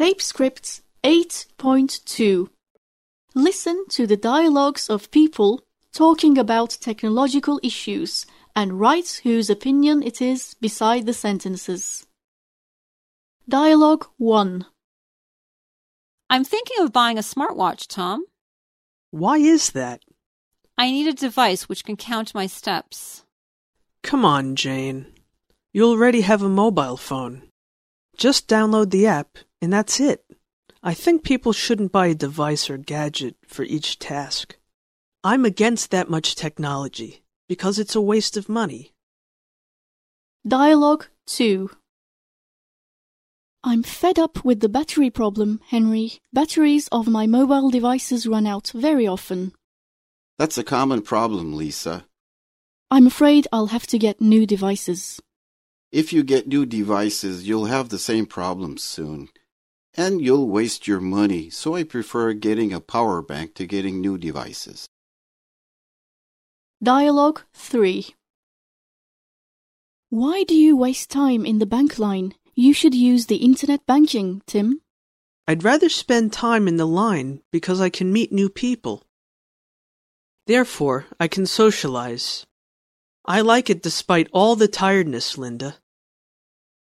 Tapescript 8.2 Listen to the dialogues of people talking about technological issues and write whose opinion it is beside the sentences. Dialogue 1 I'm thinking of buying a smartwatch, Tom. Why is that? I need a device which can count my steps. Come on, Jane. You already have a mobile phone. Just download the app, and that's it. I think people shouldn't buy a device or gadget for each task. I'm against that much technology because it's a waste of money. Dialogue 2 I'm fed up with the battery problem, Henry. Batteries of my mobile devices run out very often. That's a common problem, Lisa. I'm afraid I'll have to get new devices. If you get new devices, you'll have the same problems soon. And you'll waste your money, so I prefer getting a power bank to getting new devices. Dialogue 3 Why do you waste time in the bank line? You should use the internet banking, Tim. I'd rather spend time in the line because I can meet new people. Therefore, I can socialize. I like it despite all the tiredness, Linda.